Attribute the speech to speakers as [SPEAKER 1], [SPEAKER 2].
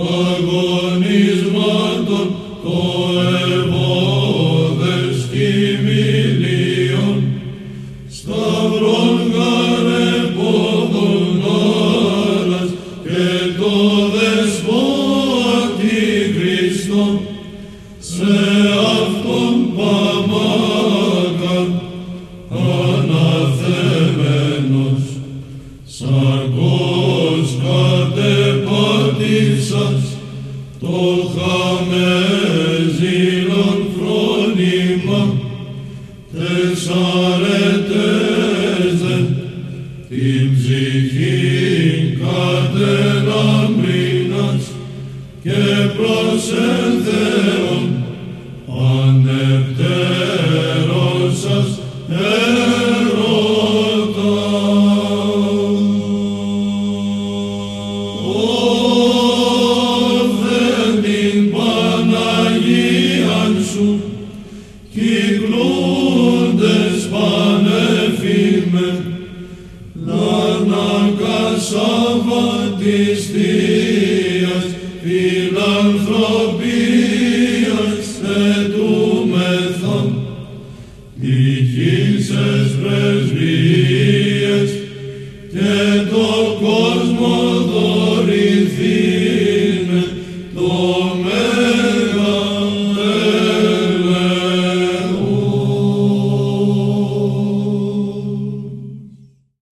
[SPEAKER 1] αγωνισμάτων το ευώδες κοιμηλίων σταυρών γαρεπόδων άρας και το δεσπότη Χριστό σε αυτόν παμάκαν αναθεμένος σαρκός κατέ χαμεζήλον φρόνημα τες αρετές δε την ψυχήν κατελαμβήνας και προς εν Ούντες πανεφήμεν, λάρνακα σαββατής Θείας, φιλανθρωπίας θετούμεθα, ηχήσες πρεσβείες και